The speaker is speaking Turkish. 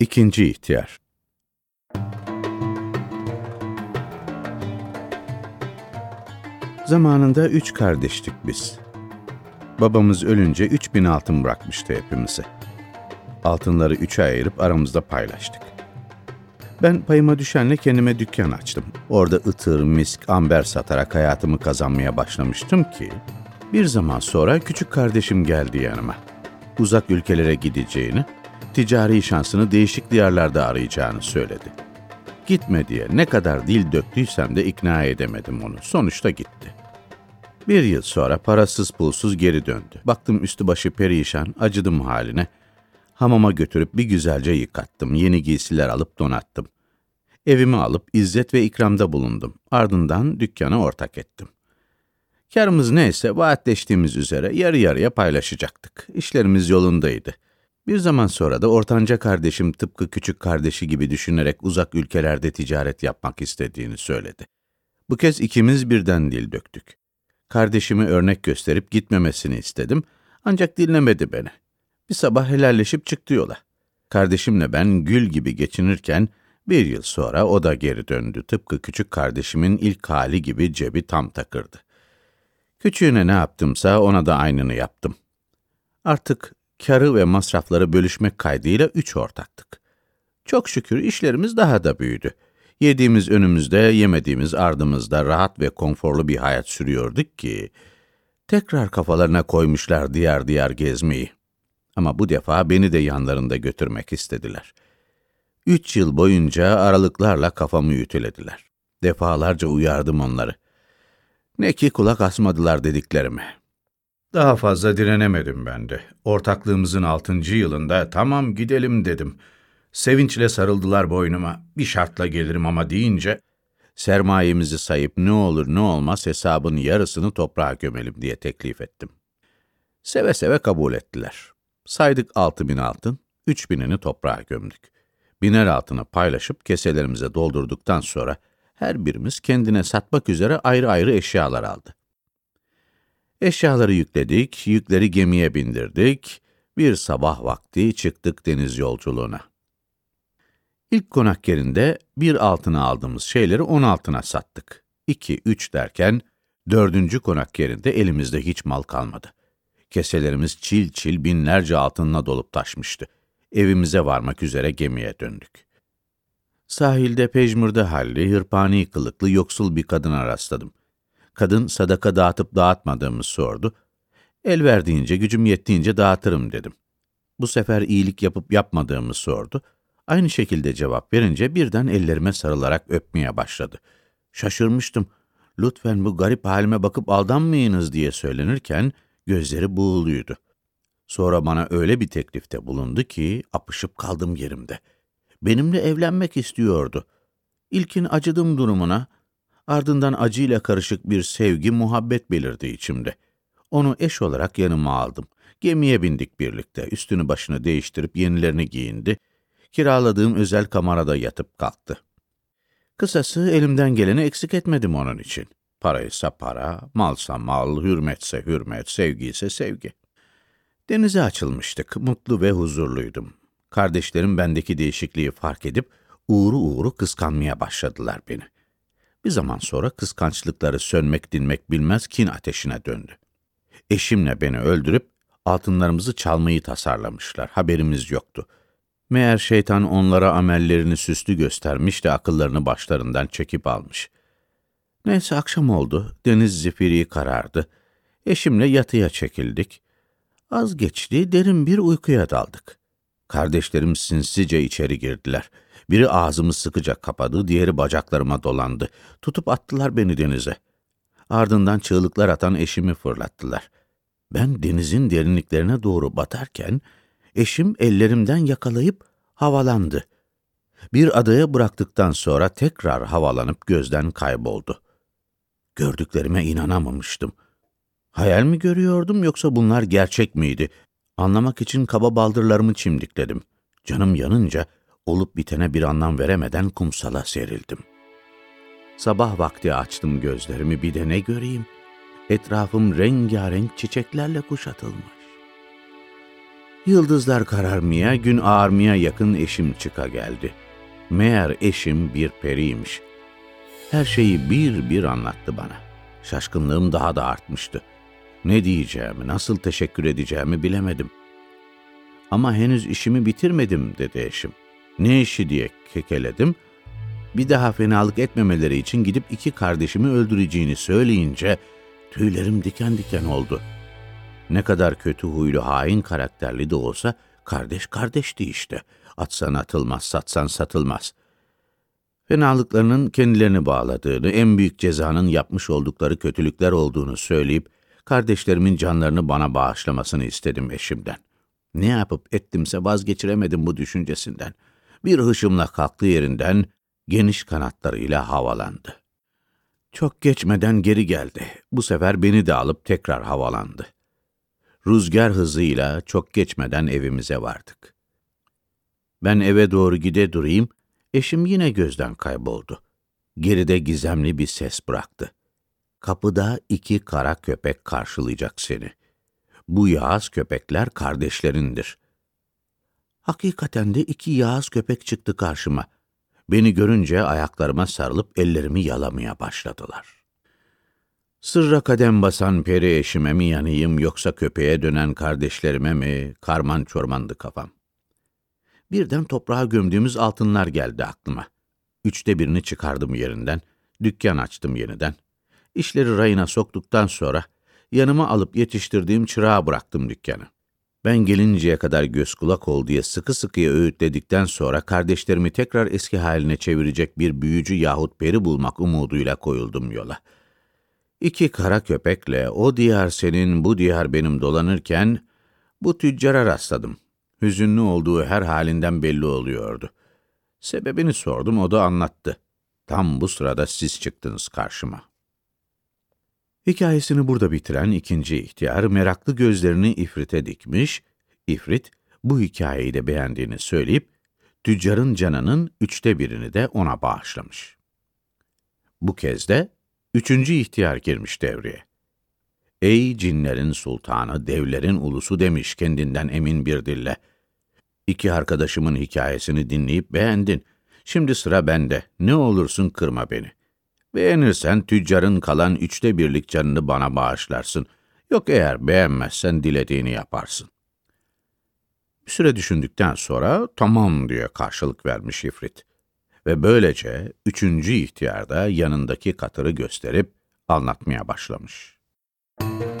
İkinci ihtiyar. Zamanında üç kardeştik biz. Babamız ölünce üç bin altın bırakmıştı hepimize. Altınları üçe ayırıp aramızda paylaştık. Ben payıma düşenle kendime dükkan açtım. Orada ıtır, misk, amber satarak hayatımı kazanmaya başlamıştım ki... Bir zaman sonra küçük kardeşim geldi yanıma. Uzak ülkelere gideceğini, ticari şansını değişik diyarlarda arayacağını söyledi. Gitme diye ne kadar dil döktüysem de ikna edemedim onu. Sonuçta gitti. Bir yıl sonra parasız pulsuz geri döndü. Baktım üstü başı perişan, acıdım haline. Hamama götürüp bir güzelce yıkattım. Yeni giysiler alıp donattım. Evimi alıp izzet ve ikramda bulundum. Ardından dükkanı ortak ettim. Karımız neyse vaatleştiğimiz üzere yarı yarıya paylaşacaktık. İşlerimiz yolundaydı. Bir zaman sonra da ortanca kardeşim tıpkı küçük kardeşi gibi düşünerek uzak ülkelerde ticaret yapmak istediğini söyledi. Bu kez ikimiz birden dil döktük. Kardeşimi örnek gösterip gitmemesini istedim ancak dinlemedi beni. Bir sabah helalleşip çıktı yola. Kardeşimle ben gül gibi geçinirken bir yıl sonra o da geri döndü. Tıpkı küçük kardeşimin ilk hali gibi cebi tam takırdı. Küçüğüne ne yaptımsa ona da aynını yaptım. Artık karı ve masrafları bölüşmek kaydıyla üç ortaktık. Çok şükür işlerimiz daha da büyüdü. Yediğimiz önümüzde, yemediğimiz ardımızda rahat ve konforlu bir hayat sürüyorduk ki, tekrar kafalarına koymuşlar diyar diyar gezmeyi. Ama bu defa beni de yanlarında götürmek istediler. Üç yıl boyunca aralıklarla kafamı ütülediler. Defalarca uyardım onları. Ne ki kulak asmadılar dediklerime. Daha fazla direnemedim ben de. Ortaklığımızın altıncı yılında tamam gidelim dedim. Sevinçle sarıldılar boynuma. Bir şartla gelirim ama deyince sermayemizi sayıp ne olur ne olmaz hesabın yarısını toprağa gömelim diye teklif ettim. Seve seve kabul ettiler. Saydık altı bin altın, üç binini toprağa gömdük. Biner altını paylaşıp keselerimize doldurduktan sonra her birimiz kendine satmak üzere ayrı ayrı eşyalar aldı. Eşyaları yükledik, yükleri gemiye bindirdik. Bir sabah vakti çıktık deniz yolculuğuna. İlk konak yerinde bir altına aldığımız şeyleri on altına sattık. İki, üç derken, dördüncü konak yerinde elimizde hiç mal kalmadı. Keselerimiz çil çil binlerce altınla dolup taşmıştı. Evimize varmak üzere gemiye döndük. Sahilde pejmürde halli, hırpani kılıklı, yoksul bir kadına rastladım. Kadın sadaka dağıtıp dağıtmadığımı sordu. El verdiğince, gücüm yettiğince dağıtırım dedim. Bu sefer iyilik yapıp yapmadığımı sordu. Aynı şekilde cevap verince birden ellerime sarılarak öpmeye başladı. Şaşırmıştım. Lütfen bu garip halime bakıp aldanmayınız diye söylenirken gözleri buğuluydu. Sonra bana öyle bir teklifte bulundu ki apışıp kaldım yerimde. Benimle evlenmek istiyordu. İlkin acıdım durumuna, ardından acıyla karışık bir sevgi, muhabbet belirdi içimde. Onu eş olarak yanıma aldım. Gemiye bindik birlikte, üstünü başını değiştirip yenilerini giyindi. Kiraladığım özel kamerada yatıp kalktı. Kısası elimden geleni eksik etmedim onun için. Paraysa para, malsa mal, hürmetse hürmet, sevgi ise sevgi. Denize açılmıştık, mutlu ve huzurluydum. Kardeşlerim bendeki değişikliği fark edip uğru uğru kıskanmaya başladılar beni. Bir zaman sonra kıskançlıkları sönmek dinmek bilmez kin ateşine döndü. Eşimle beni öldürüp altınlarımızı çalmayı tasarlamışlar. Haberimiz yoktu. Meğer şeytan onlara amellerini süslü göstermiş de akıllarını başlarından çekip almış. Neyse akşam oldu, deniz zifiri karardı. Eşimle yatıya çekildik. Az geçti, derin bir uykuya daldık. Kardeşlerim sinsice içeri girdiler. Biri ağzımı sıkıca kapadı, diğeri bacaklarıma dolandı. Tutup attılar beni denize. Ardından çığlıklar atan eşimi fırlattılar. Ben denizin derinliklerine doğru batarken, eşim ellerimden yakalayıp havalandı. Bir adaya bıraktıktan sonra tekrar havalanıp gözden kayboldu. Gördüklerime inanamamıştım. Hayal mi görüyordum yoksa bunlar gerçek miydi? Anlamak için kaba baldırlarımı çimdikledim. Canım yanınca olup bitene bir anlam veremeden kumsala serildim. Sabah vakti açtım gözlerimi bir de ne göreyim? Etrafım rengarenk çiçeklerle kuşatılmış. Yıldızlar kararmaya, gün ağarmaya yakın eşim çıka geldi. Meğer eşim bir periymiş. Her şeyi bir bir anlattı bana. Şaşkınlığım daha da artmıştı. Ne diyeceğimi, nasıl teşekkür edeceğimi bilemedim. Ama henüz işimi bitirmedim dedi eşim. Ne işi diye kekeledim. Bir daha fenalık etmemeleri için gidip iki kardeşimi öldüreceğini söyleyince tüylerim diken diken oldu. Ne kadar kötü huylu hain karakterli de olsa kardeş kardeşti işte. Atsan atılmaz, satsan satılmaz. Fenalıklarının kendilerini bağladığını, en büyük cezanın yapmış oldukları kötülükler olduğunu söyleyip, kardeşlerimin canlarını bana bağışlamasını istedim eşimden. Ne yapıp ettimse vazgeçiremedim bu düşüncesinden. Bir hışımla kalktı yerinden, geniş kanatlarıyla havalandı. Çok geçmeden geri geldi. Bu sefer beni de alıp tekrar havalandı. Rüzgar hızıyla çok geçmeden evimize vardık. Ben eve doğru gide durayım, eşim yine gözden kayboldu. Geride gizemli bir ses bıraktı. Kapıda iki kara köpek karşılayacak seni. Bu yağız köpekler kardeşlerindir. Hakikaten de iki yağız köpek çıktı karşıma. Beni görünce ayaklarıma sarılıp ellerimi yalamaya başladılar. Sırra kadem basan peri eşime mi yanayım yoksa köpeğe dönen kardeşlerime mi karman çormandı kafam. Birden toprağa gömdüğümüz altınlar geldi aklıma. Üçte birini çıkardım yerinden, dükkan açtım yeniden. İşleri rayına soktuktan sonra yanıma alıp yetiştirdiğim çırağa bıraktım dükkanı. Ben gelinceye kadar göz kulak ol diye sıkı sıkıya öğütledikten sonra kardeşlerimi tekrar eski haline çevirecek bir büyücü yahut peri bulmak umuduyla koyuldum yola. İki kara köpekle o diyar senin, bu diyar benim dolanırken bu tüccara rastladım. Hüzünlü olduğu her halinden belli oluyordu. Sebebini sordum, o da anlattı. Tam bu sırada siz çıktınız karşıma. Hikayesini burada bitiren ikinci ihtiyar meraklı gözlerini İfrit'e dikmiş, İfrit bu hikayeyi de beğendiğini söyleyip, tüccarın canının üçte birini de ona bağışlamış. Bu kez de üçüncü ihtiyar girmiş devreye. Ey cinlerin sultanı, devlerin ulusu demiş kendinden emin bir dille. İki arkadaşımın hikayesini dinleyip beğendin. Şimdi sıra bende. Ne olursun kırma beni. Beğenirsen tüccarın kalan üçte birlik canını bana bağışlarsın. Yok eğer beğenmezsen dilediğini yaparsın. Bir süre düşündükten sonra tamam diye karşılık vermiş ifrit. Ve böylece üçüncü ihtiyarda yanındaki katırı gösterip anlatmaya başlamış. Müzik